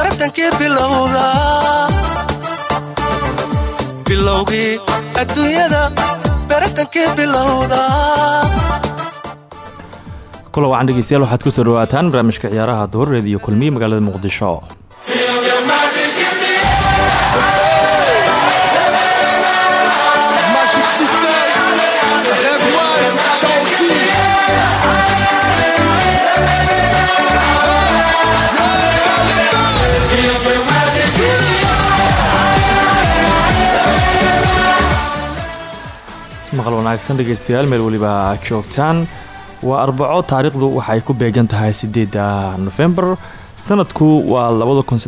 baratankii bilowda bilowgii adduunyada baratankii bilowda kula wacan dhegeystayaal waxaad ku soo dhawaataan barnaamijka ciyaaraha duhureed iyo kulmiye magaalada muqdisho maqal wanaagsan dhegeystayaal meel weliba joogtaan. Waa arbaco taariikhdu waxay ku beegan tahay sideeda nofembar sanadku waa labada kun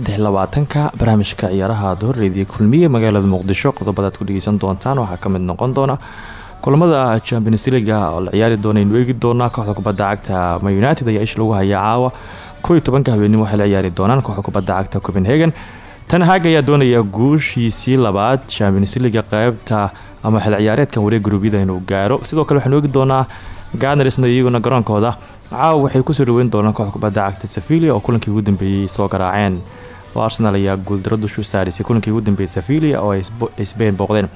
barnaamijka ciyaaraha dohoreediya kulmiye magaalada muqdisho qodobadaad ku dhegeysan doontaan waxaa ka mid noqon doona kulamada champions leaga oo la ciyaari doonaynu eegi doonaa kooxda kubadda cagta ma united ayaa ish lagu hayaa caawa. Koo iyo tobanka habeenimo waxay la ciyaari doonaan kooxda kubadda cagta copenhagen tanhaag ayaa doonaya guushiisii labaad champions leaga qeybta ama xil ciyaareedkan wareeg guruubyada inuu gaaro. Sidoo kale waxaanu eegi doonaa ganarsna iyaguna garoonkooda. Caawa waxay ku soo dhaweyn doonaan kooxda kubadda cagta sevilia oo kulankii ugu dambeeyey soo garaaceen. Oo arsenal ayaa guuldaro dushu saarisay kulankii ugu dambeeyey sevilia oo ay sbain booqdeen.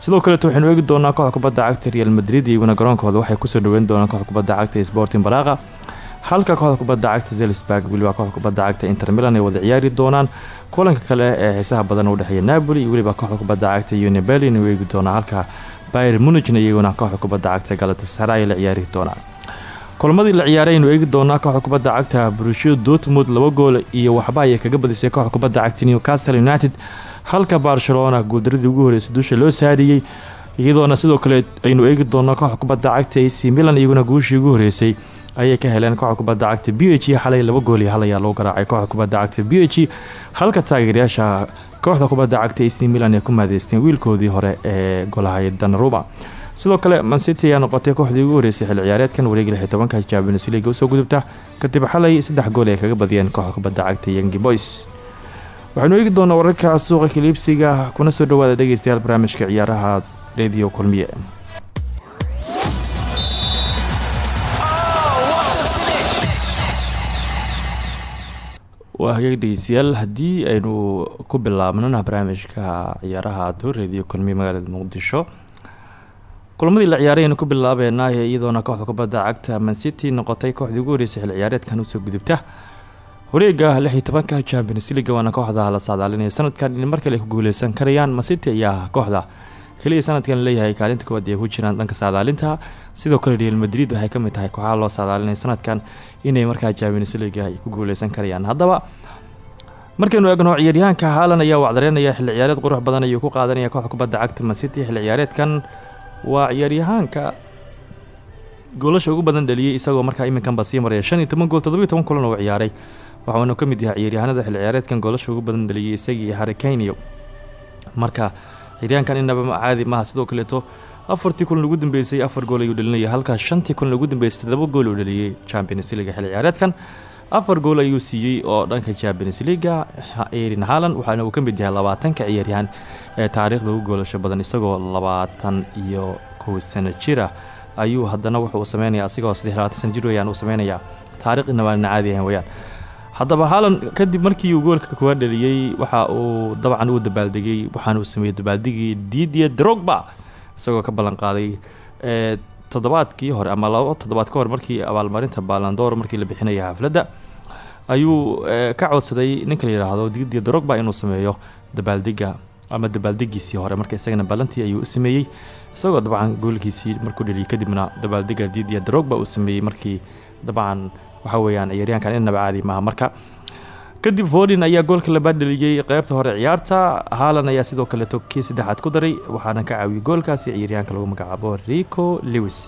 Sidoo kaleeto waxaynu eegi doonaa kooxda kubadda cagta real madrid iyaguna garoonkooda waxay ku soo dhaweyn doonaan kooxda kubadda cagta sporting baraqa halka kooxda kubadda cagta zelsburg weliba kooxda kubadda cagta inter milan ay wada ciyaari doonaan. Kulanka kale ee xiisaha badan u dhexeeya napoli iyo weliba kooxda kubadda cagta unibelin u eegi doonaa halka byr munigna iyaguna kooxda kubadda cagta galatasaray la ciyaari doonaan. Kulamadii la ciyaaray aynu eegi doonaa kooxda kubadda cagta brushio dortmund laba gool iyo waxba ayay kaga badisay kooxda kubadda cagta newcastle united. Halka barcelona guuldaradii ugu horeysay dusha loo saariyey iyadoona sidoo kale aynu eegi doonaa kooxda kubadda cagta ac milan iyaguna guushii ugu horeysay ayay ka heleen kooxda kubadda cagta b h xalay laba gool iyo hal ayaa loo garaacay kooxda kubadda cagta b h halka taageerayaasha kooxda kubadda cagta ac milan ay ku maadeysteen wiilkoodii hore ee golahay danaruba sidoo kale mancity ayaa noqotay kooxdii ugu horeysay xil ciyaareedkan wareegi lix tobanka champions league u soo gudubta. Kadib xalay saddex gool ay kaga badiyeen kooxda kubadda cagta yangi boys. Waxaynu eegi doonaa wararka suuqa kiliibsiga kuna soo dhawaada dhegeystayaal barnaamijka ciyaaraha redio kulmiye waa hagaag dhegeystayaal haddii aynu ku bilaabnana barnaamijka ciyaaraha dooreediyo kulmiye magaalada muqdisho. Kulamadii la ciyaaray aynu ku bilaabeynaa iyadoona kooxda kubadda cagta mancity noqotay kooxdii ugu horeysay xil ciyaareedkan u soo gudubta. Wareega lix iyo tobanka champions leaga waana kooxda la saadaalinaya sanadkan in markale ku guuleysan karayaan mancity ayaa kooxda kaliya sanadkan leeyahay kaalinta koowaad ay ku jiraan dhanka saadaalinta. Sidoo kale real madrid waxay ka mid tahay kooxaha loo saadaalinaya sanadkan inay markaa champions leaga ay ku guuleysan karayaan. Haddaba markaynu eegno ciyaaryahaanka haalan ayaa wacdareynaya xilli ciyaareed qurux badan ayuu ku qaadanaya kooxda kubadda cagta mancity xilli ciyaareedkan waa ciyaaryahaanka goolasha ugu badan dhaliyey isagoo markaa iminkanba sii maraya shan gool toddobiyo toban kulan oo ciyaaray. Waxauna ka mid yahay ciyaaryahanada xilli ciyaareedkan goolasha ugu badan dhaliyey isagii harikaynio marka ciyaaryahankan inaba caadi maaha sidoo kaleeto afartii kulan ugu dambeysay afar gool ayuu dhalinaya halka shantii kulan ugu dambeysay todoba gool uu dhaliyey champions leaga xilli ciyaareedkan. Afar gool ayuu siiyey oo dhanka champions leaga erin haalan waxaana uu ka mid yahay labaatanka ciyaaryahan ee taariikhda ugu goolasho badan isagoo labaatan iyo kow sano jira ayuu haddana wuxuu sameynaya asigoo saddex labaatan jir weyaan uu sameynayaa taarikh inabaana caadi ahan weyaan haddaba haalan kadib markii uu goolka kuwa dhaliyey waxa uu dabcan uu dabaaldegay waxaana uu sameeyey dabaaldigii didier drogba isagoo ka ballan qaaday toddobaadkii hore ama labo toddobaad ka hor markii abaalmarinta balandoor markii la bixinaya xafladda ayuu ka codsaday ninka la yidhaahdo didier drogba inuu sameeyo dabaaldega ama dabaaldegiisii hore marka isagana ballantii ayuu u sameeyey isagoo dabcan goolkiisii markuu dhaliyay kadibna dabaaldega didier drogba uu sameeyey markii dabcan waxa weeyaan ciyaaryahankan inaba caadi maaha. Marka kadib fodin ayaa goolka labaad dhaliyey qeybta hore ciyaarta. Haalan ayaa sidoo kaleeto kii saddexaad ku daray waxaana ka caawiyey goolkaasi ciyaaryahanka lagu magacaabo rico lewis.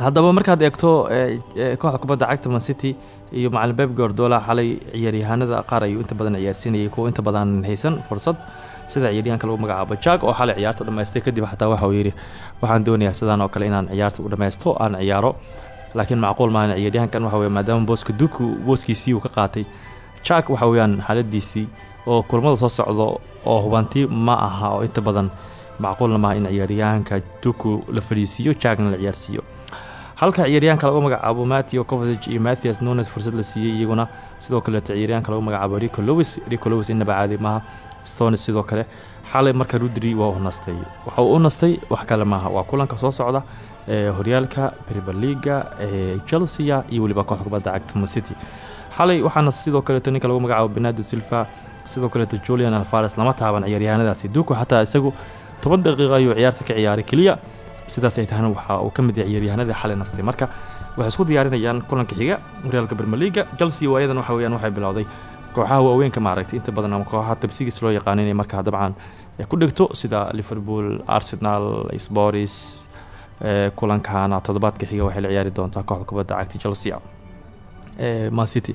Haddaba markaad eegto kooxda kubadda cagta man city iyo macalin beb gordola xalay ciyaaryahaanada qaar ayuu inta badan ciyaarsiinayay kuwa inta badan haysan fursad sida ciyaaryahanka lagu magacaabo jack oo xalay ciyaarta dhamaystay kadib xataa waxa uu yidhi waxaan doonayaa sidaan oo kale inaan ciyaarta u dhammaysto aan ciyaaro laakiin macquul maahan ciyaaryahankan waxa weye maadaama booska duku booskiisii uu ka qaatay jack waxa weeyaan xaaladiisii oo kulmada soo socdo oo hubanti ma aha oo inta badan macquulna maaha in ciyaaryahanka duku la fadhiisiiyo jackna la ciyaarsiiyo. Halka ciyaaryahanka lagu magacaabo mateo covage iyo mathias nunes fursad la siiyey iyaguna sidoo kaleeto ciyaaryahanka lagu magacaabo rico lowis rico lowis inaba caadi maaha stones sidoo kale. Xalay marka rudri waa u nastay waxa uu u nastay wax kale maaha. Waa kulanka soo socda horyaalka premier leaga chelsea iyo weliba kooxda kubadda cagta xalay waxaana sidoo kaleeto ninka lagu magacaabo benado silva sidoo kaleeto julian alfares lama taaban ciyaaryahanadaasi duku xataa isagu toban daqiiqo ayuu ciyaarta ka ciyaaray keliya sidaas ay tahana waxa uu ka mid yahay ciyaaryahanadii xalay nastay marka waxay isku diyaarinayaan kulanka xiga horyaalka premier leaga chelsea waayadan waxa weyaan waxay bilowday kooxaha waaweynka maaragtay. Inta badan ama kooxaha tabsigiis loo yaqaano inay dabcan ku dhigto sida liverpool arsenal sporis kulankana toddobaadka xiga waxay la ciyaari doontaa kooxda kubadda cagta chelsea man city.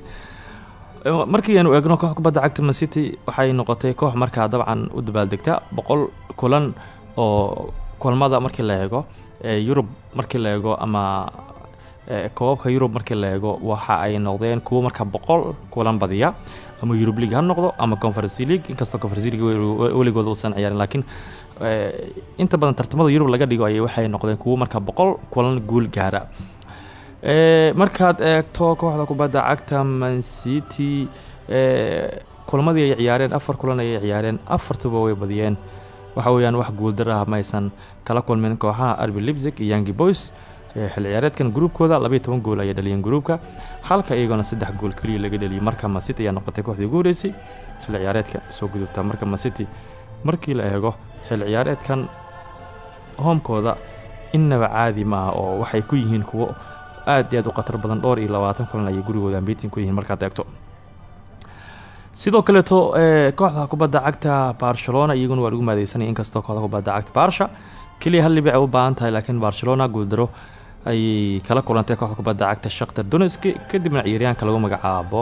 Markii aanu eegno kooxda kubadda cagta man city waxay noqotay koox markaa dabcan u dabaaldegta boqol kulan oo kulmada markii la eego yurub markii la eego ama koobabka yurub markii la eego waxa ay noqdeen kuwo markaa boqol kulan badiya ama yurub league ha noqdo ama conference league inkastoo conference league weligooda uusan ciyaarin laakiin inta badan tartamada yurub laga dhigo ayay waxay noqdeen kuwo markaa boqol kulan guul gaara. Markaad eegto kooxda kubadda cagta man city kulamadii ay ciyaareen afar kulan ayay ciyaareen afartuba way badiyeen. Waxa weeyaan wax guuldara ah maysan. Kala kulmin kooxaha arbi libsig iyo yangi boys xilli ciyaareedkan gruubkooda labaiyo toban gool ayay dhaliyeen gruubka halka iyagona saddex gool keliya laga dhaliyay. Marka masity ayaa noqotay kooxdii ugu horeysay xilli ciyaareedka soo gudubta. Marka masity markii la eego xilli ciyaareedkan hoomkooda innaba caadi maaha oo waxay ku yihiin kuwo aad iyo aad u khatar badan dhowr iyo labaatan kulan ayay gurigooda ambitin ku yihiin markaad eegto. Sidoo kaleeto kooxda kubadda cagta barcelona iyaguna waa lagu maadeysanaya inkastoo kooxda kubadda cagta barsha keliya hal dhibic u baahan tahay laakiin barcelona guuldaro ayay kala kulantay kooxda kubadda cagta shaktar donetski kadibna ciyaaryahanka lagu magacaabo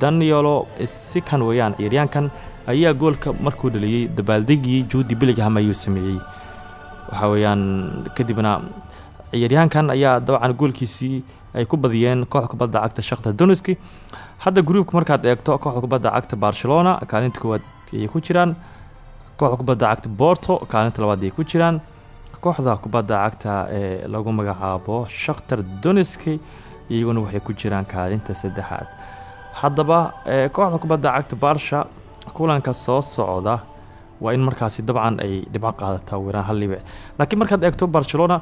danielo sikan weeyaan ciyaaryahankan ayaa goolka markuu dhaliyey dabaaldegii juudi biligham ayuu sameeyey. Waxa weeyaan kadibna ciyaaryahankan ayaa dabcan goolkiisii ay ku badiyeen kooxda kubadda cagta shaktar donetski hadda gruubka markaad eegto kooxda kubadda cagta barcelona kaalinta koowaad ayay ku jiraan. Kooxda kubadda cagta borto kaalinta labaad ayay ku jiraan. Kooxda kubadda cagta ee lagu magacaabo shakhtar donetski iyaguna waxay ku jiraan kaalinta saddexaad haddaba kooxda kubadda cagta barsha kulanka soo socda waa in markaasi dabcan ay dhibco qaadataa weeraan hal dhibic laakiin markaad eegto barcelona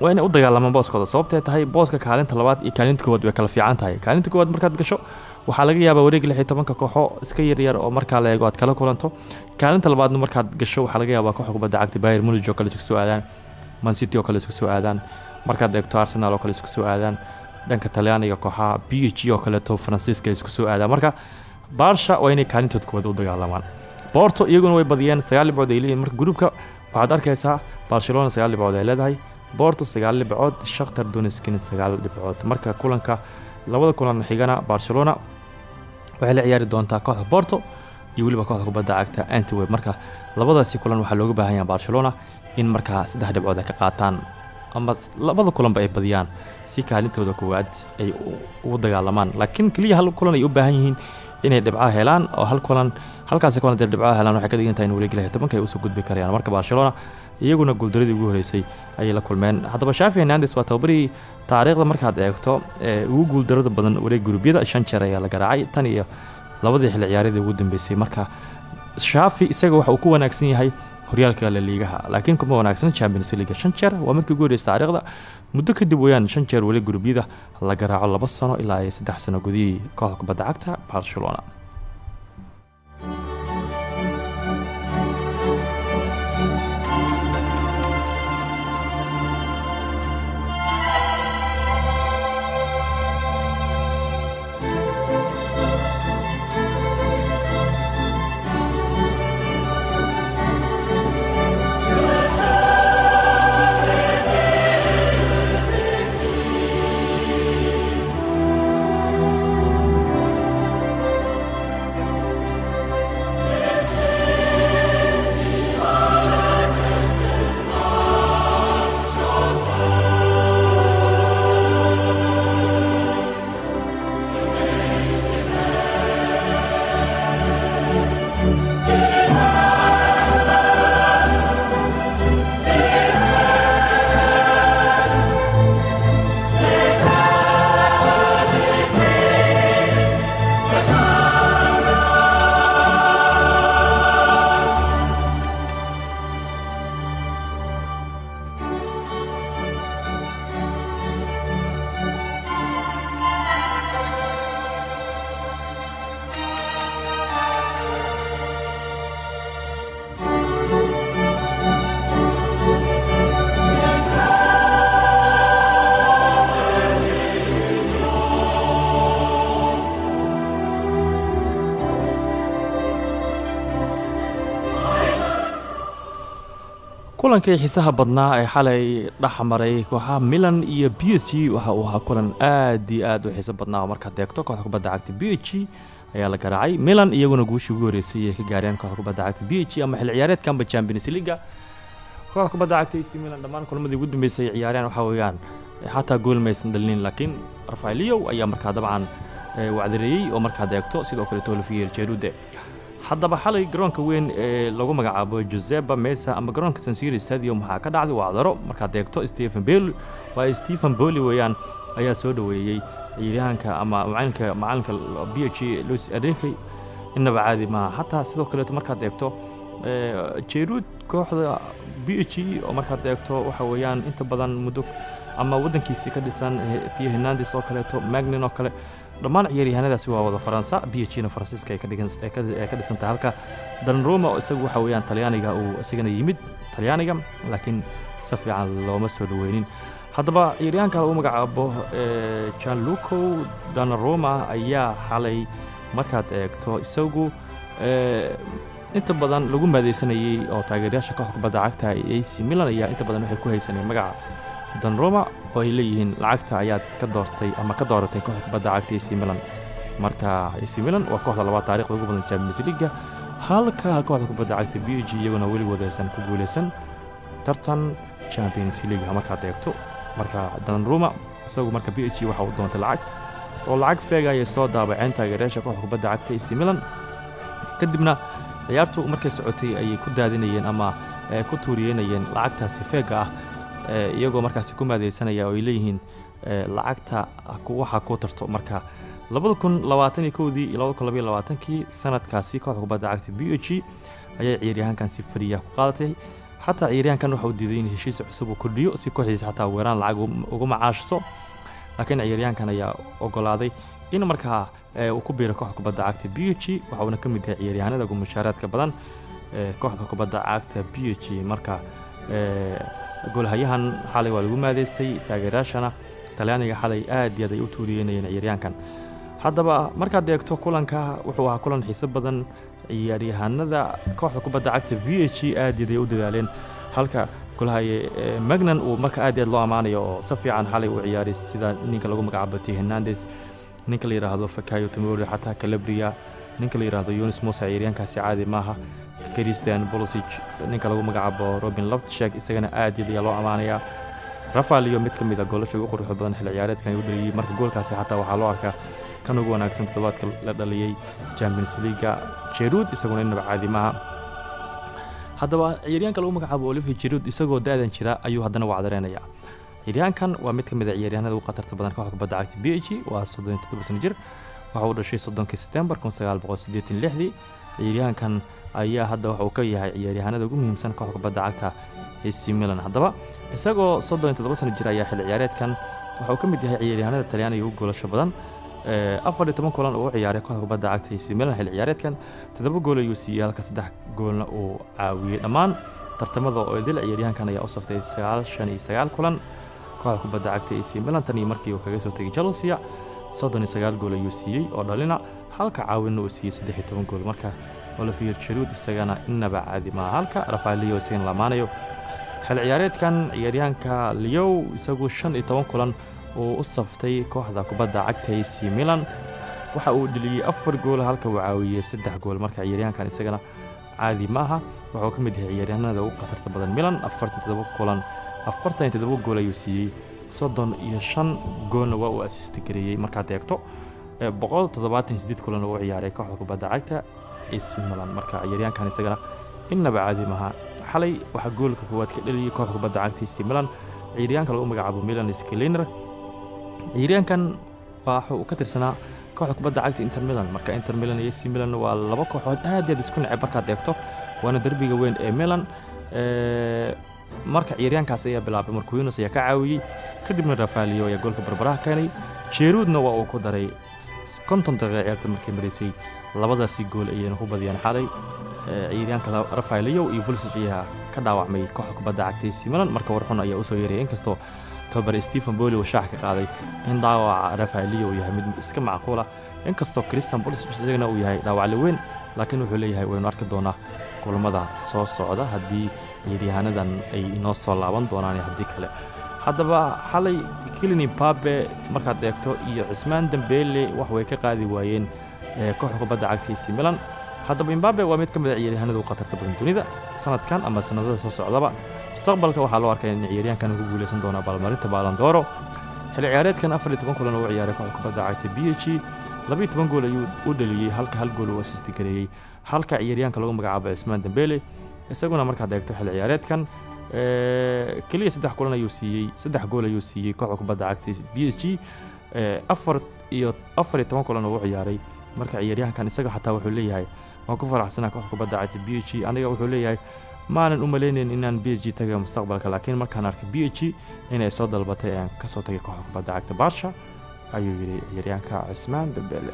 waa inay u dagaalamaan booskooda. Sababtay tahay booska kaalinta labaad iyo kaalinta koowaad way kala fiican tahay. Kaalinta koowaad markaad gasho waxaa laga yaabaa wareeg lix iyo kooxo iska yaryar oo markaa la eego aad kala kulanto. Kaalinta labaadna markaad gasho waxaa laga yaabaa kubadda cagta bayr munij oo kale isku soo aadaan. Man city oo kale isku soo aadaan. Markaad eegto arsenal oo kale isku soo aadaan. Dhanka talyaaniga kooxaha b h oo kaleeto faransiiska isku soo aadaan. Marka baarsha waa inay kaalintood koowaad u dagaalamaan borto iyaguna way badiyeen sagaal dhibcood ay leeyihiin marka gruubka waxaad arkaysaa barcelona sagaal dhibcood ay leedahay borto sagaal dhibcood shakhtar doneskina sagaal dhibcood marka kulanka labada kulan xigana barcelona waxay la ciyaari doontaa kooxda borto iyo weliba kooxda kubadda cagta antiweb marka labadaasi kulan waxaa looga baahan yaha barcelona in markaa saddex dhibcood ay ka qaataan. Ama labada kulanba ay badiyaan si kaalintooda koowaad ay ugu dagaalamaan. Laakiin keliya hal kulan ay u baahan yihiin inay dhibcaha helaan oo hal kulan halkaasi kulan dee dhibcaha helaan waxay ka dhigan tahay in wareegi lix tobanka ay u soo gudbi karayaan. Marka barcelona iyaguna guuldaradii ugu horeysay ayay la kulmeen. Haddaba shaafi hernandes waa tababarihii taariikhda markaad eegto ee ugu guuldarada badan wareeg gurubyada shan jeer ayaa la garaacay tan iyo labadii xilli ciyaaradii ugu dambeysay. Marka shaafi isaga waxa uu ku wanaagsan yahay horyaalka laliigaha laakiin kuma wanaagsan champions leaga shan jeer waa markii ugu horeysa taariikhda. Muddo kadib weyaan shan jeer weli gurubyada la garaaco laba sano ilaa iyo saddex sano gudihii kooxda kubadda cagta barcelona kulankii xiisaha badnaa ee xalay dhexmaray kooxaha milan iyo b g waxa uu ahaa kulan aad iyo aad u xiiso badnaa oo markaad kooxda kubadda cagta b ayaa la garaacay. Milan iyaguna guushii ugu horeysay ay ka gaareen kooxda kubadda cagta b h g ama xil ciyaareedkanba champions leaga kooxda kubadda cagta ac milan dhammaan kulamadii ugu dambeysay ay ciyaareen waxaa weeyaan xataa gool maysan dhalinin laakiin rafaeliow ayaa markaa dabcan wacdareeyey oo markaad eegto sidoo kale tolifiyer jerude haddaba xalay garoonka weyn ee lagu magacaabo joseba mesa ama garoonka sansiri stadium waxaa ka dhacday wacdaro markaad eegto stephen bel waa stephen boli weeyaan ayaa soo dhoweeyey ciyaaryahanka ama macalinka macalinka b h luis adekey innaba caadi maaha. Xataa sidoo kaleeto markaad eegto jeruud kooxda b h oo markaad eegto waxa weeyaan inta badan muddo ama waddankiisii ka dhisan theo hernandes oo kaleeto magnin oo kale dhammaan ciyaaryahanadaasi waa wada faransa. B h na faransiiska ay ka dhisantahay halka danroma isagu waxa weeyaan talyaaniga uu isagana yimid talyaaniga laakiin si fiican looma soo dhoweynin haddaba ciyaaryahanka lagu magacaabo janluco danaroma ayaa xalay markaad eegto. Isagu inta badan lagu maadeysanayey oo taageerayaasha kooxda kubadda cagta ac milan ayaa inta badan waxay ku haysaneen magaca danroma oo ay leeyihiin lacagta ayaad ka doortay ama ka dooratay kooxda cagta ac milan. Marka ac milan waa kooxda labaad taarikhda ugu badan champions leaga halka kooxda kubadda cagta b iyaguna weligood aysan ku guuleysan tartan champions league markaad eegto marka danroma isagu marka b waxa uu doontay lacag oo lacag feega ayay soo daabaceen taageerayaasha kooxda kubadda cagta ac milan. Kadibna ciyaartu markay socotay ayay ku daadinayeen ama ku tuuriyeynayeen lacagtaasi feega ah iyagoo markaasi ku maadeysanaya oo ay leeyihiin lacagta waxa ku tarto marka labada kun labaatan iyo kowdii iyo sanadkaasi kooxda kubadda cagta b h ayay ciyaaryahankan si fariya ku qaadatay. Xataa ciyaaryahankan waxa uu diiday in heshiis cusub uu kordhiyo si kooxdiisa xataa weeraan lacag uga macaashto. Laakiin ciyaaryahankan ayaa ogolaaday in markaa uu ku biiro kooxda kubadda cagta b waxa uuna ka mid yahay ciyaaryahanada ugu mushaaraadka badan kooxda kubadda cagta b h marka goolhayahan xalay waa lagu maadeystay taageerayaashana talyaaniga xalay aad iyo aad ay u tuuriyeynayeen ciyaaryahankan. Haddaba markaad eegto kulanka wuxuu ahaa kulan xiiso badan ciyaaryahanada kooxda kubadda cagta b h g aad iyaad u dadaaleen. Halka golhaye magnan uu marka aad iyaad loo ammaanayo oo si fiican xalay u ciyaaray sida ninka lagu magacaabo t. Hernandes ninka la yidhaahdo fakayo tomori xataa calabria ninka la yidhaahdo yunis muuse ciyaaryahankaasi caadi maaha christian bolosig ninka lagu magacaabo robin loftshek isagana aad iyaad ayaa loo ammaanayaa rafael iyo mid ka mid a goolasha ugu quruxda badan xilli ciyaareedkan u dhaliyey marka goolkaasi xataa waxaa loo arkaa kan ugu wanaagsan toddobaadka la dhaliyey champions leaga jeruud isaguna innaba caadi maaha haddaba ciyaaryahanka lagu magacaabo olivier jeruud isagoo da-dan jira ayuu haddana wacdareenaya ciyaaryahankan waa mid ka mid a ciyaaryahanada ugu khatarta badan kooxda kubadda cagta b h waa soddon iyo toddoba sano jir. Waxa uu dhashay soddonkii setembar kun sagaal boqol siddeetan lixdii ciyaaryahankan ayaa hadda waxa uu ka yahay ciyaaryahanada ugu muhiimsan kooxda kubadda cagta ac milan. Haddaba isagoo soddon iyo toddoba sano jir ayaa xilli ciyaareedkan waxa uu ka mid yahay ciyaaryahanada talyaaniga ugu goolasho badan afar iyo toban kulan uu ciyaaray kooxda kubadda cagta ac milan xilli ciyaareedkan. Toddoba gool ayuu siiyey halka saddex goolna uu caawiyey dhammaan tartamada oo idil ciyaaryahankan ayaa u saftay sagaal kulan kooxda kubadda cagta ac milan. Tan iyo markii uu kaga soo tegay chelsea soddon iyo sagaal gool ayuu siiyey oo dhalina halka caawinna uu siiyey saddex iyo toban gool. Marka olivier jeruud isagana innaba caadi maaha. Halka rafael leo isagana lamaanayo. Xil ciyaareedkan ciyaaryahanka leow isagu shan iyo toban kulan uu u saftay kooxda kubadda cagta ac milan. Waxa uu dheliyey afar gool halka uu caawiyey saddex gool. Marka ciyaaryahankan isagana caadi maaha. Wuxuu ka mid yahay ciyaaryahanada ugu khatarta badan milan. Afartan toddoba kulan afartan iyo toddoba gool ayuu siiyey soddon iyo shan goolna waa uu asisti gareeyey markaad eegto boqol toddobaatan sideed kulan uu ciyaaray kooxda kubadda cagta ac marka ciyaaryahankan isagana innaba caadi maaha xalay waxaa goolka koowaad ka dheliyey kooxda kubadda cagta ac milan. Ciyaaryahanka lagu magacaabo milan skeliner ciyaaryahankan waxuu ka tirsanaa kooxda kubadda cagta inter milan. Marka inter milan iyo ac waa laba kooxood aad iyaad isku neceb markaad eegto waana derbiga weyn ee milan marka ciyaaryahankaas ayaa bilaabay markuinus ayaa ka caawiyey kadibna rafaelio ayaa goolka barbaraha keenay. Jeruudna waa uu ku daray konton daqiiqa ciyaarta markay maraysay labadaasi gool ayayna ku badiyaan xalay ciyaaryahanka rafaelio iyo bulsig ayaa ka dhaawacmay kooxda kubadda cagta ac milan. Marka warxun ayaa u soo yeeraya inkastoo tobar stephen boli uu shaax ka qaaday. In dhaawaca rafaelio uu yahay mid iska macquula. Inkastoo christian bolsig isagana uu yahay dhaawacle weyn laakiin wuxuu leeyahay waynu arki doonaa kulamada soo socda haddii ciyaaryahaanadan ay inoo soo laaban doonaan haddii kale. Haddaba xalay kilini babe markaad eegto iyo cismaan dambeele wax way ka qaadi waayeen kooxda kubadda cagta ac milan. Haddaba imbabe waa mid ka mid a ciyaaryahanada u khatarta badan dunida. Sanadkan ama sanadada soo socdaba mustaqbalka waxaa loo arkay in ciyaaryahankan ku guuleysan doona abaalmarinta baalandooro xilli ciyaareedkan afar iyo toban kulan uu ciyaaray kooxda kubadda cagta b h e. Labiiyo toban gool ayuu u dhaliyey halka hal gool uu asisti gareeyey halka ciyaaryahanka lagu magacaabo cismaan dembele isaguna markaad eegto xilli ciyaareedkan keliya saddex kulan ayuu siiyey saddex gool ayuu siiyey kooxda kubadda cagta b h g afar iyo afar iyo toban kulan uu u ciyaaray. Marka ciyaaryahankan isaga xataa wuxuu leeyahay waan ku faraxsanaa kooxda kubadda cagta b g? Aniga wuxuu leeyahay maanan u malaynayn inaan b h g tagay mustaqbalka laakiin markaan arkay b g inay soo dalbatay ayaan ka soo tagay kooxda kubadda cagta barsha ayuu yidhi ciyaaryahanka cismaan dambele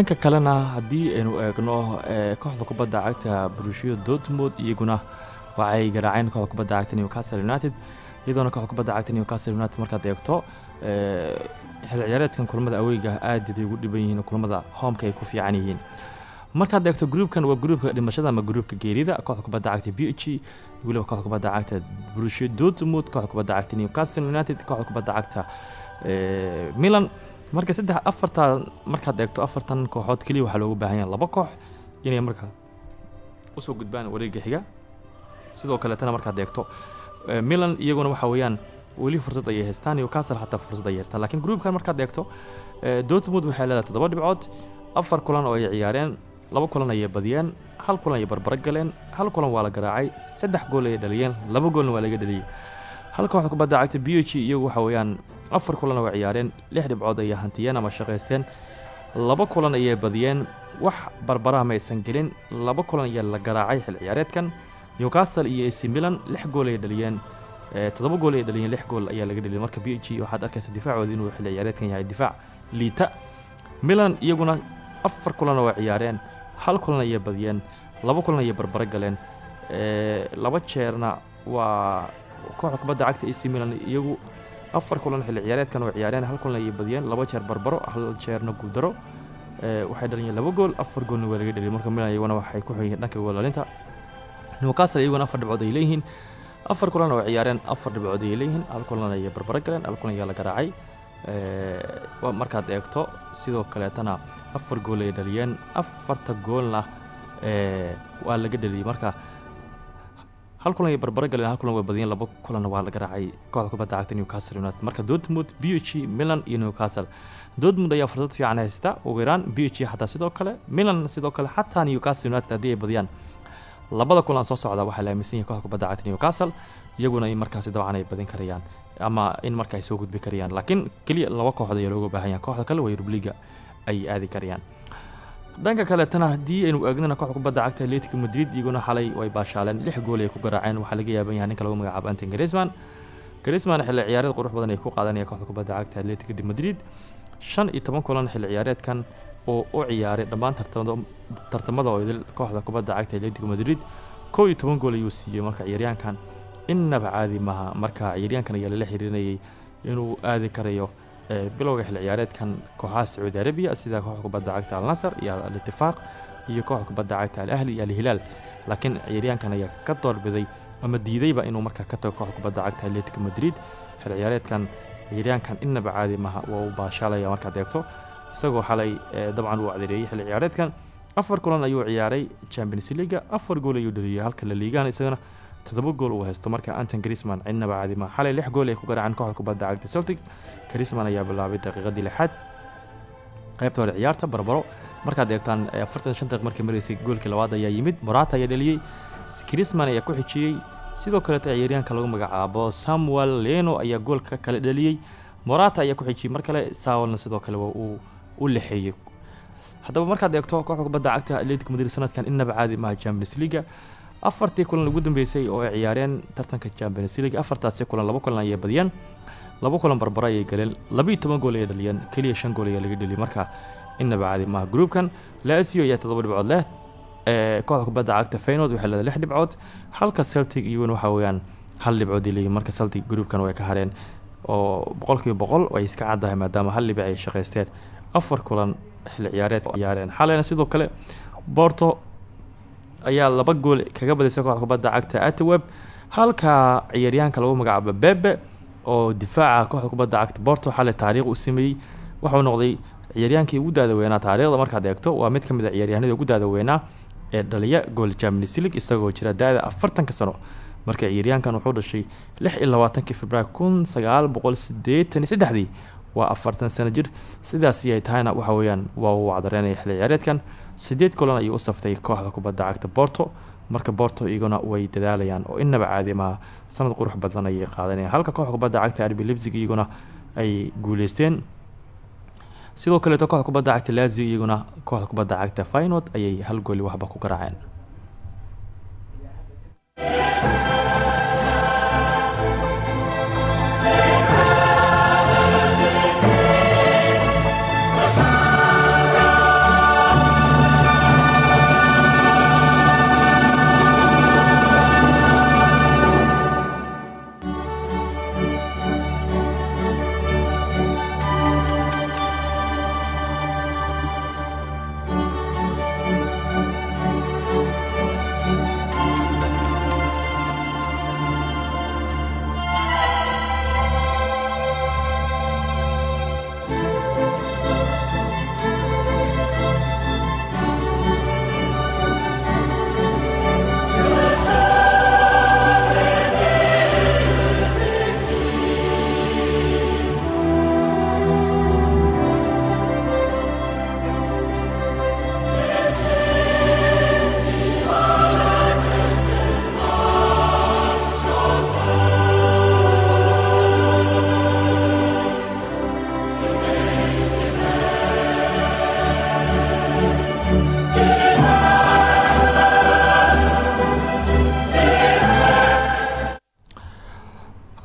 dhanka kalena haddii aynu eegno kooxda kubadda cagta brushio dortmund iyaguna waxay garaaceen kooxda kubadda cagta newcastle united iyadoona kooxda kubadda cagta newcastle united markaad eegto xil ciyaareedkan kulamada aweyga aad ay ugu dhiban yihiin kulamada hoomka ay ku fiican yihiin. Markaad eegto gruubkan waa gruubka dhimashada ama gruubka geerida kooxda kubadda cagta b h weliba kooxda kubadda cagta brushio dortmund kooxda kubadda cagta newcastle united kooxda kubadda cagta milan marka saddex afartaa markaad eegto afartan kooxood keliya waxaa loogu baahan yahay laba koox inay markaa u soo gudbaan wareega xiga. Sidoo kaleetana markaad eegto milan iyaguna waxa weeyaan weli fursad ayay haystaan newcastle xataa fursad ayay haystaan. Laakiin gruubkan markaad eegto dortmund waxay leedahay toddoba dhibcood afar kulan oo ay ciyaareen laba kulan ayay badiyeen hal kulan ayay barbaro galeen hal kulan waa la garaacay saddex gool ayay dhaliyeen laba goolna waa laga dhaliyey hal kooxda kubadda cagta b h iyagu waxa weeyaan afar kulan oo ciyaareen lix dhibcood ayay hantiyeen ama shaqaysteen. Laba kulan ayay badiyeen. Wax barbaraha ma aysan gelin. Laba kulan ayaa la garaacay xil ciyaareedkan. Newcastle iyo ac milan lix gool ayay dhaliyeen. Toddoba gool ayay dhaliyeen lix gool ayaa laga dhaliyay. Marka b h waxaad arkaysa difaacooda inuu xil ciyaareedkan yahay. Difaac liita milan iyaguna afar kulan oo ciyaareen. Hal kulan ayay badiyeen. Laba kulan ayay barbaro galeen. Laba jeerna waa kooxda kubadda cagta ac milan. Iyagu afar kulan xilli ciyaareedkan oo ciyaareen hal kulan ayay badiyeen laba jeer barbaro hal jeerna guuldaro waxay dhaliyeen laba gool afar goolna waa laga dhaliyay. Marka milan iyaguna waxay ku xigeen dhanka goolalinta newcastle iyaguna afar dhibcood ay leeyihiin. Afar kulan oo ciyaareen afar dhibcood ayay leeyihiin. Hal kulan ayay barbaro galeen hal kulan ayaa la garaacay. Markaad eegto sidoo kaleetana afar gool ay dhaliyeen. Afarta goolna waa laga dhaliyey marka hal kulan ay barbaro galeen hal kulan way badiyeen laba kulanna waa la garaacay kooxda kubadda cagta newcastle united. Marka dortmund b e milan iyo newcastle. Dortmund ayaa fursad fiican haysta ugu yaraan b xataa sidoo kale milan sidoo kale xataa newcastle united haddii ay badiyaan. Labada kulan soo socda waxaa la aaminsan yahay kooxda kubadda cagta newcastle iyaguna in markaasi dabcan ay badin karayaan ama in marka ay soo gudbi karayaan. Laakiin keliya laba kooxood ayaa looga baahan yahay. Kooxda kale waa yurubliga ay aadi karayaan dhanka kaleetana haddii aynu eegnana kooxda kubadda cagta atletico madrid iyaguna xalay way baashaaleen lix gool ay ku garaaceen. Waxaa laga yaaban yahay ninka lagu magacaabo anton grisman grisman xilli ciyaareed qurux badan ay ku qaadanaya kooxda kubadda cagta atletica de madrid. Shan iyo toban kulan xilli ciyaareedkan oo u ciyaaray dhammaan tartamada idil kooxda kubadda cagta atletico madrid. Kow iyo toban gool ayuu siiyey marka ciyaaryahankan. Innaba caadi maaha. Marka ciyaaryahankan ayaa lala xiriirinayay inuu aadi karayo bilowga xilli ciyaareedkan kooxaha sacuudi arabiya sida kooxda kubadda cagta alnasar iyo al-itifaaq iyo kooxda kubadda cagta al-ahli iyo al-hilaal laakiin ciyaaryahankan ayaa ka doorbiday ama diidayba inuu markaa ka tago kooxda kubadda cagta atletico madrid. Xilli ciyaareedkan ciyaaryahankan innaba caadi maaha waa uu baashaalaya markaad isagoo xalay dabcan uu adeereeyey xilli ciyaareedkan. Afar kulan ayuu ciyaaray champions leaga afar gool ayuu dhaliyay halka la liigaan isagana toddoba gool uu haysto marka anton grisman cidnaba caadima xalay lix gool ay ku garaaceen kooxda kubadda cagta celtic. Grisman ayaa bilaabay daqiiqadii lixaad. Qaybta hore ciyaarta barbaro. Markaad eegtaan afartan shan markii maraysay goolkii labaad ayaa yimid. Morata ayaa dhaliyey grisman ayaa ku xijiyey sidoo kaleeto ciyaaryahanka lagu magacaabo samuel leno ayaa goolka kale dhaliyey morata ayaa ku xijiyey mar kale sidoo kale uu u lexeeyey haddaba markaad eegto kooxda kubadda cagta atletico madrid sanadkan innaba caadi maaha champions leaga afartii kulan ugu dambeysay oo ay ciyaareen tartanka champions league afartaasi kulan laba kulan ayay badiyeen. Laba kulan barbaro ayay galeen. Labaiyo toban gool ayay dhaliyeen. Keliya shan gool ayaa laga dheliyay marka innaba caadi maaha groupkan laasio ayaa toddoba dhibcood leh kooxda kubadda cagta faynod waxay leedahay lix dhibcood halka celtic iyaguna waxaa weeyaan hal dhibcood ay leeyihiin marka celtic groupkan way ka hareen oo boqolkiiba boqol ay iska caddahay maadaama hal dhibic ay shaqaysteen afar kulan xilli ciyaareed ciyaareen. Xalayna sidoo kale borto ayaa laba gool kaga badisay kooxda kubadda cagta atweb halka ciyaaryahanka lagu magacaabo bebe oo difaaca kooxda kubadda cagta borto xalay taariikh uu sameeyey wuxuu noqday ciyaaryaankii ugu daada weynaa taariikhda. Markaad eegto waa mid ka mid a ciyaaryahanadii ugu daada weynaa ee dhaliya gool champions league isagoo jira da-da afartanka sano. Marka ciyaaryahankan wuxuu dhashay lix iyo labaatankii februaar kun sagaal boqol sideetan saddexdii waa afartan sano jir. Sidaasi ay tahayna waxa weeyaan waa uu wacdareynaya xilli ciyaareedkan sideed kulan ayuu u saftay kooxda kubadda cagta borto marka borto iyaguna way dadaalayaan oo innaba caadi maha sanad qurux badan ayay qaadanayaan halka kooxda kubadda cagta arbi libsig iyaguna ay guuleysteen. Sidoo kaleeto kooxda kubadda cagta lazio iyaguna kooxda kubadda cagta faynod ayay hal gooli waxba ku garaaceen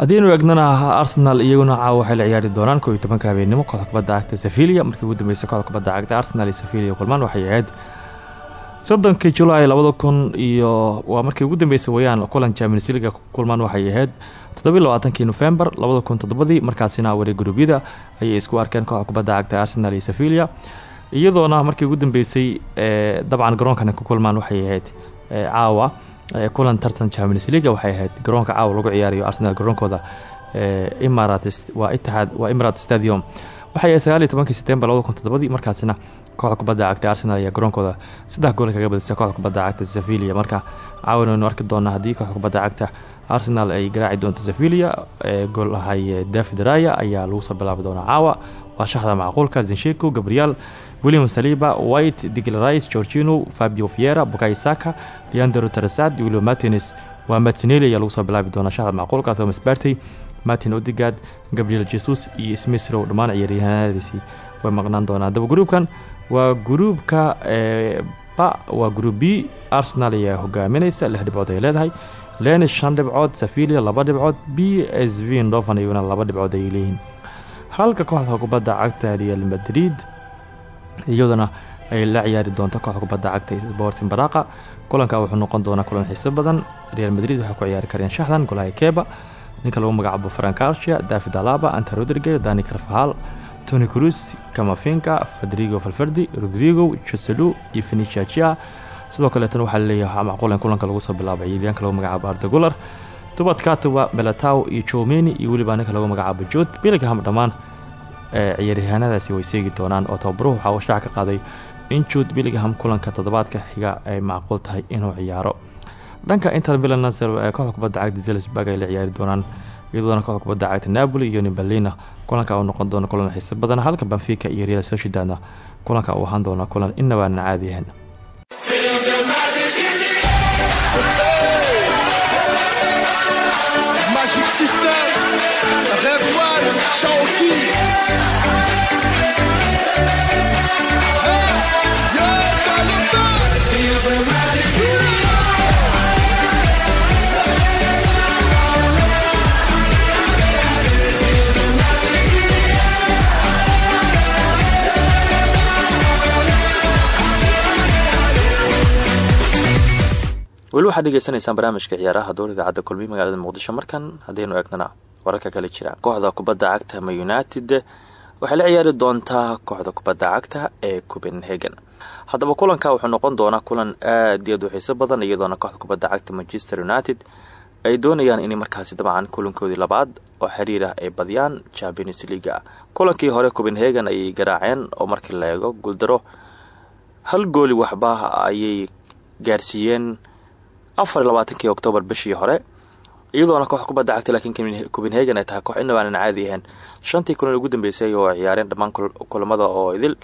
haddiinu eegnana arsenal iyaguna caawa waxay la ciyaari doonaan koo iyo tobanka habeenimo kooxda kubadda cagta markii ugu dambeysay kooxda kubadda arsenal iyo sevilia kulmaan waxay ahayd soddonkii julaay labada kun iyo waa markii ugu dambeysay wayaan kulan champions leaga kulmaan waxay ahayd toddobiy labaatankii nofembar markaasina wareeg guruubyada ayay isku arkeen kooxda kubadda arsenal iyo sevilia iyadoona markii ugu dambeysay dabcan garoonkan ku kulmaan waxay ahayd caawa kulan tartan champions league waxay ahayd garoonka caawa lagu ciyaarayo arsenal garoonkooda waa imarat stadium. Waxay ahayd sagaal iyo tobankii setembar labada kun toddobadii markaasina kooxda kubadda cagta arsenal ayaa garoonkooda saddex gool kaga badisay kooxda kubadda cagta sevilia marka caawan waynu arki doonaa haddii kooxda kubadda cagta arsenal ay garaaci doonto gool ahay david raya ayaa lagu soo bilaabi doonaa caawa. Waa shaxda macquulka zinsheko gabriel william saliba white digl rice georgino fabio fiera bukai saka leandro teresad william martines waa martinelli ayaa lagu soo bilaabi doonaa shaxda macquulka thomas bartey martin odigad gabriel jesus iyo smithrow dhammaan ciyaaryahanadiisii way maqnaan doonaa daba gruubkan waa gruubka ba waa gruub b arsenal ayaa hogaaminaysa lix dhibcood ay leedahay lenis shan dhibcood safilia laba dhibcood b s v laba dhibcood ayay leeyihiin halka kooxda kubadda cagta real madrid iyaduna ay la ciyaari doonto kooxda kubadda cagta sporting baraqa kulanka wuxuu noqon doonaa kulan xiiso badan. Real madrid waxay ku ciyaari kareen shaxdan golaha keba. Ninka lagu magacaabo francarcia david alaba anta rodriger dani carfahal tony cruz kamafinka federigo valverdi rodrigo joselu iyo fenicia sidoo kaleetana waxaa la leeyahay waxaa macquul in kulanka lagu soo bilaabay ciyaaryaanka lagu magacaabo ardagular tubad katuba belataw iyo jomeni iyo weliba ninka lagu magacaabo jod billingham dhammaan ciyaaryahaanadaasi way seegi doonaan. Oo tababaruhu waxaa shaac ka qaaday in juud billingham kulanka toddobaadka xiga ay macquul tahay inuu ciyaaro. Dhanka inter milan ee kooxda kubadda cagta zelsburg ay la ciyaari doonaan iyadoona kooxda kubadda cagta napoli iyo nibalina kulanka uu noqon doono kulan xiiso badan halka benfica iyo real sociedadna kulanka uu ahaan doona kulan inabaana caadi ahayn Weli waxaad dhegeysanaysaan barnaamijka ciyaaraha dowr idaacadda kulmiye magaalada muqdisho. Markan haddaynu eegnana wararka kale jira. Kooxda kubadda cagta ma united waxay la ciyaari doontaa kooxda kubadda cagta ee copenhagen. Haddaba kulanka wuxuu noqon doonaa kulan aad iyo aad u xiiso badan iyadoona kooxda kubadda cagta manchester united ay doonayaan inay markaasi dabcan kulankoodii labaad oo xiriir ah ay badiyaan champions leaga kulankii hore copenhagen ayay garaaceen oo markii la eego guuldaro hal gooli waxba ayay gaarsiiyeen afar iyo bishii hore iyadoona koox kubadda cagta laakiin copenhagen ay tahay koox inabaanan caadi ahayn. Shantii kulan ugu dambeysay oo ciyaareen dhammaan kulamada oo idil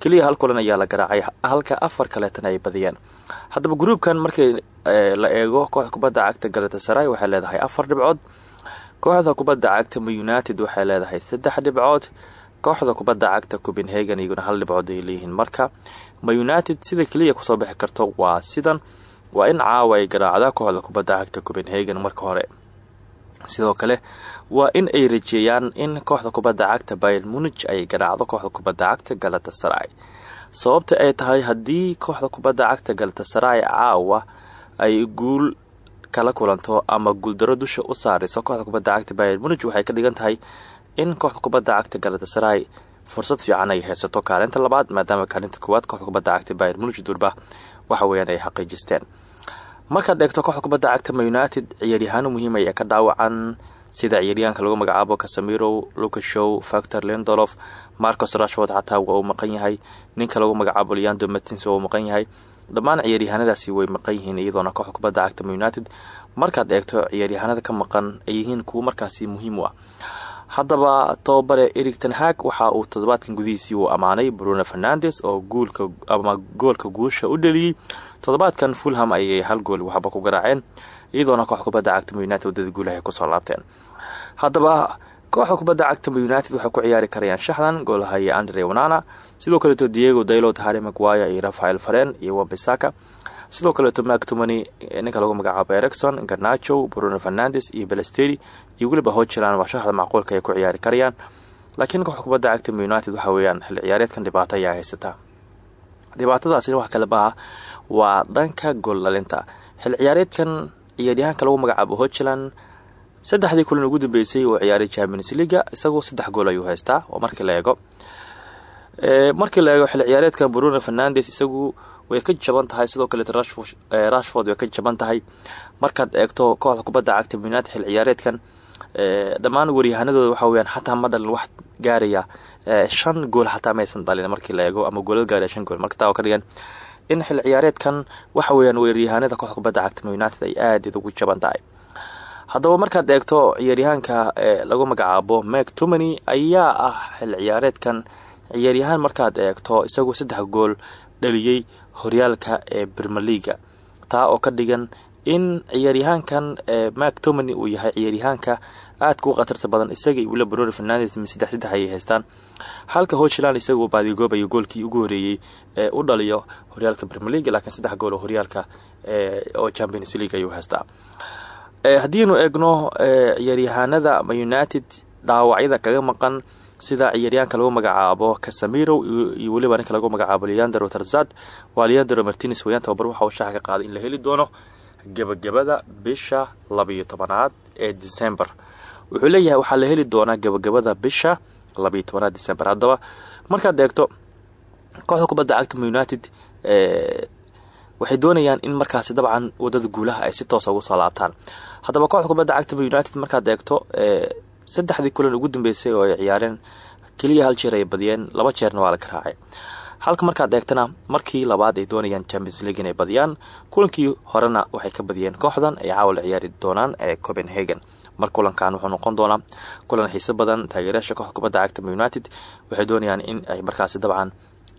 keliya hal kulan ayaa la garaacay halka afar kaleetana ay badiyeen. Haddaba gruubkan markii la eego kooxda kubadda cagta galatasaray waxay leedahay afar dhibcood kooxda kubadda cagta united waxay leedahay saddex dhibcood kooxda kubadda cagta copenhagen iyaguna hal dhibcood ay leeyihiin. Marka ma united sida keliya ku soo bixi karto waa sidan waa in caawa ay garaacda kooxda kubadda cagta copenhagen marka hore. Sidoo kale waa in ay rajeeyaan in kooxda kubadda cagta bayl munij ay garaacdo kooxda kubadda cagta galatasaray. Sababta ay tahay haddii kooxda kubadda cagta galatasaray caawa ay guul kala kulanto ama guuldaro dusha u saarayso kooxda kubadda cagta bayl munij waxay ka dhigan tahay in kooxda kubadda cagta galatasaray fursad fiican ay haysato kaalinta labaad maadaama kaalinta koowaad kooxda kubadda cagta bayl munij durba waxa weeyaan ay xaqiijisteen. Markaad eegto kooxda kubadda cagta ma united ciyaaryahaano muhiim ayaa ka dhaawacan sida ciyaaryahanka lagu magacaabo casamiro lucashow factor lendolof marcos rashford xataa waa uu maqan yahay. Ninka lagu magacaabo leando matins waa uu maqan yahay. Dhammaan ciyaaryahanadaasi way maqan yihiin iyadoona kooxda cagta ma united. Markaad eegto ciyaaryahanada ka maqan ay yihiin kuwo markaasi muhiim u ah haddaba tababare erig tenhag waxa uu toddobaadkan gudihiisii uu ammaanay bruno fernandes oo guulka ama goolka guusha u dhaliyey toddobaadkan fulham ayay hal gool waxba ku garaaceen iyadoona kooxda kubadda cagta ma united waddada guulahay ku soo laabteen. Haddaba kooxda kubadda cagta ma united waxay ku ciyaari karayaan shaxdan goolahaya andre wanana sidoo kaleeto diego daylod harry maguire iyo rafael faren iyo wambisaka sidoo kaleeto mactomony ninka lagu magacaabo ericson garnacho bruno fernandes iyo belesteri iyo weliba hojilan waa shaxda macquulka ay ku ciyaari karayaan. Laakiin kooxda kubadda cagta united waxa weeyaan xilli ciyaareedkan dhibaato ayaa haysataa dhibaatadaasina wax kale maaha waa dhanka gool dhalinta. Xilli ciyaareedkan ciyaaryahaanka lagu magacaabo hojilan saddexdii kulan ugu dambeysay oo ciyaaray champions leaga isagoo saddex gool ayuu haystaa oo markii la eego. Markii la eego xilli ciyaareedkan bruno fernandes isagu way ka jaban tahay sidoo kaleet rashford way ka jaban tahay. Markaad eegto kooxda kubadda cagta united xilli ciyaareedkan dhammaan waryahanadooda waxa weyaan xataa ma dhalin wax gaaraya shan gool xataa maysan dhalin markii la eego ama goolal gaaraya shan gool. Marka taa ka dhigan in xilli ciyaareedkan waxa weyaan waryahanada kooxda kubadda cagta united ay aadaed ugu jaban tahay. Haddaba markaad eegto ciyaaryahaanka lagu magacaabo mek tumany ayaa ah xilli ciyaareedkan. Ciyaaryahaan markaad eegto isagoo saddex gool dhaliyey horyaalka ee bermeliga taa oo ka dhigan in ciyaaryahaankan mak tomany uu yahay ciyaaryahaanka aadka u khatarta badan isaga weliba brori fernandes saddex saddex ayay haystaan. Halka hochland isaga uu baadigoobayo goolkii ugu horeeyey ee u dhaliyo horyaalka league laakiin saddex gool oo horyaalka oo champions league ayuu haystaa. Haddiinu eegno ciyaaryahaanada united dhaawacyada kaga maqan sida ciyaaryaanka lagu magacaabo casamiro iyo weliba ninka lagu magacaabo leandro tarzad. Waa leandro martines weyaan tababar waxa uu shaaxa ka qaaday in la heli doono gebagabada bisha labiyo tobanaad ee december. Wuxuu leeyahay waxaa la heli doonaa gebagabada bisha labiyo tobanaad december. Haddaba markaad eegto kooxda kubadda cagta united waxay doonayaan in markaasi dabcan waddada guulaha ay si toosa ugu soo laabtaan. Haddaba kooxda kubadda cagta united markaad eegto saddexdii kulan ugu dambeysay oo ay ciyaareen keliya hal jeer ay badiyeen laba jeerna waa la ka raacay halka markaad eegtana markii labaad ay doonayaan champions league inay badiyaan kulankii horena waxay ka badiyeen kooxdan ay caawal ciyaari doonaan ee copenhagen. Mar kulankan wuxuu noqon doonaa kulan xiise badan taageerayaasha kooxda kubadda cagta united waxay doonayaan in ay markaasi dabcan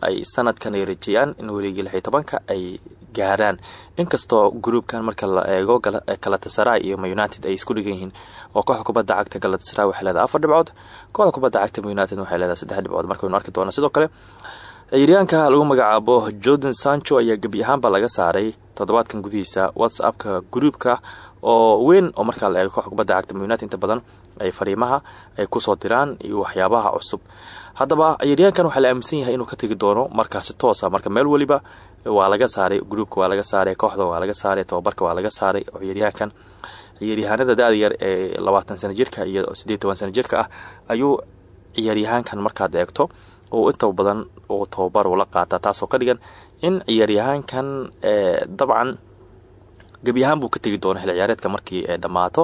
ay sanadkan ay rajeeyaan in wareegii lix iyo tobanka ay gaaraan. Inkastoo gruubkan marka la eego galatasaray iyo united ay isku dhigan oo kooxda kubadda cagta galatasaray waxay leedahay afar dhibcood kooxda kubadda cagta united waxay leedahay saddex dhibcood. Markaynu arki doona sidoo kale ciyaaryaanka lagu magacaabo jordan sancho ayaa gebi ahaanba laga saaray toddobaadkan gudihiisa. Whatsappka gruubka oo weyn oo markaa la eego kooxda kubadda cagta united inta badan ay fariimaha ay ku soo diraan iyo waxyaabaha cusub. Haddaba ciyaaryaankan waxaa la aaminsan yahay inuu ka tegi doono markaasi toosa marka meel weliba waa laga saaray gruubka waa laga saaray kooxda waa laga saaray tobabarka waa laga saaray oo ciyaaryahankan ciyaaryahaanada da-da yar ee labaatan sano jirka iyo siddeed toban sano jirka ah ayuu ciyaaryahaankan markaad eegto uu inta badan uu tababar ula qaataa taasoo ka dhigan in ciyaaryahaankan dabcan gebi ahaan buu ka tegi doona xil ciyaareedka markii ay dhammaato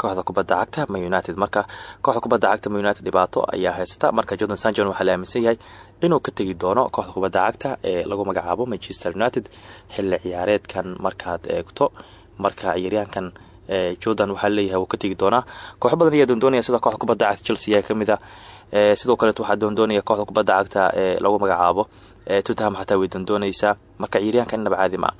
kooxda kubadda cagta ma united. Marka kooxda kubadda cagta ma united dhibaato ayaa haysata. Marka jordan sanjon waxaa la aaminsan yahay inuu ka tegi doono kooxda kubadda cagta ee lagu magacaabo manchester united. Xilli ciyaareedkan markaad eegto marka ciyaaryahankan jordan waxaa leeyahay wuu ka tegi doonaa. Kooxo badan ayaa sida kooxda kubadda cagta chelsea ayaa ka mid a sidoo kaleet waxaa doondoonaya kooxda kubadda cagta ee lagu magacaabo. Tottenham xataa way doondoonaysaa. Marka ciyaaryahankan inaba caadi maa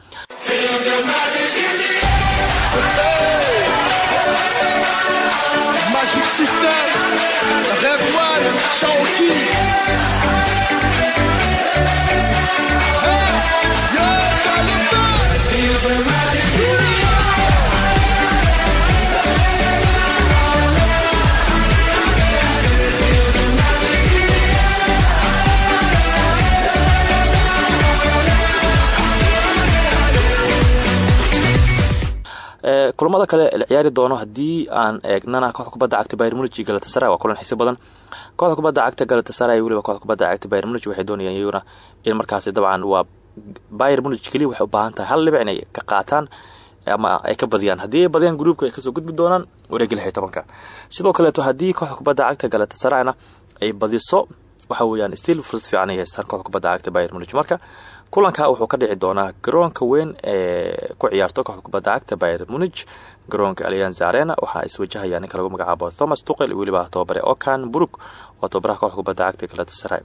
Magic System, Red One, Shaoki. Kulamada kale la ciyaari doono haddii aan eegnana kooxda kubadda cagta bayr munich iyo galatasaray. Waa kulan xiise badan. Kooxda cagta galatasaray weliba kooxda kubadda cagta bayr munich waxay doonayaan iyaguna in markaasi dabcan waa bayr munich keliya waxay u baahan tahay hal dhibic inay ka qaataan ama ay ka badiyaan. Haddii ay badiyaan gruubka ay ka soo gudbi doonaan wareegi lix iyo tobanka. Sidoo kaleeto haddii kooxda cagta galatasarayna ay badiso waxa weeyaan still fursad fiican ay haystaan kooxda cagta bayr munich. Marka kulanka wuxuu ka dhici doonaa garoonka weyn ee ku ciyaarto kooxda kubadda cagta bayr munich. Garoonka alianz arena waxaa iswajahaya ninka lagu magacaabo thomas tuqel iyo weliba okan brook oo tobabaraha kooxda kubadda galatasaray.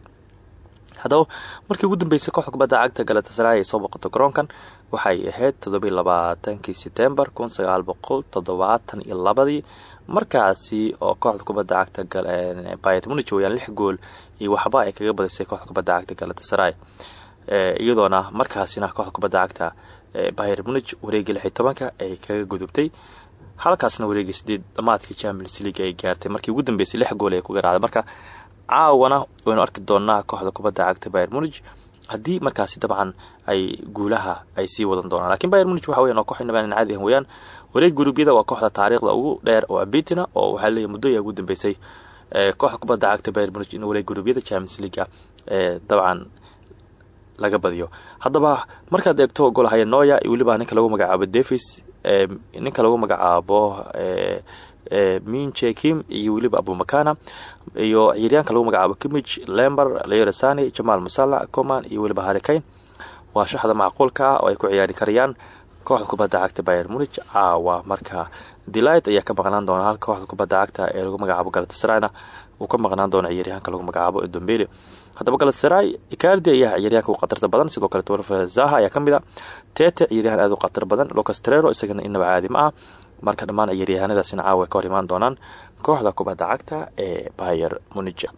Haddaba markii ugu dambeysay kooxda kubadda galatasaray ay soo boqoto garoonkan waxay ahayd toddobiy labaatankii setembar kun sagaal oo kooxda kubadda cagta bayr munich weyaan lix gool iyo waxba ay kaga badisay kooxda kubadda cagta galatasaray iyadoona markaasina kooxda kubadda cagta bayr munich wareegii lix iyo tobanka ay kaga gudubtay. Halkaasna wareegii sideed dhamaadkii champions league ay gaartay. Markii ugu dambeysay lix gool ay ku garaacday. Marka caawana waynu arki doonaa kooxda kubadda cagta bayr munich. Haddii markaasi dabcan ay guulaha ay sii wadan doonaan. Lakiin bayr munich waxa weyan oo koox inabaan caadi ahan weyaan wareeg guruubyada waa kooxda taariikhda ugu dheer oo abitina oo waxaa leeyahy muddoya ugu dambeysay. Kooxda kubadda cagta bayr munich in wareeg guruubyada champions leaguea dabcan laga badiyo. Haddaba markaad eegto golhaya noya iyo weliba ninka lagu magacaabo davis ninka lagu magacaabo minche kim iyo weliba abumakana iyo ciyaaryaanka lagu magacaabo kimich lember leoresani jamaal musala coman iyo weliba harikayn waa shaxda macquulka ah oo ay ku ciyaari karayaan kooxda kubadda cagta bayr munich. Caawa marka delight ayaa ka maqnaan doona halka kooxda kubadda cagta ee lagu magacaabo galatasarayna uu ka maqnaan doono ciyaaryahanka lagu magacaabo edombele haddaba galatasaray icardi ayaa ciyaaryahanka u khatarta badan sidoo kale tolfa zaha ayaa ka mid ah. a teete ciyaaryahan aad u khatar badan lucas terero isagana inaba caadi ma ah. Marka dhammaan ciyaaryahanadaasina caawa ay ka hor imaan doonaan kooxda kubadda cagta ee bayer munija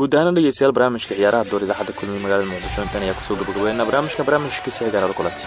gudahaan dhegeystayaal barnaamijka ciyaaraha door idaacadda kulmiya magaalada muqdisho intan ayaa ku soo gabagabeena barnaamijka barnaamijkiisa ee gaaraada kulanta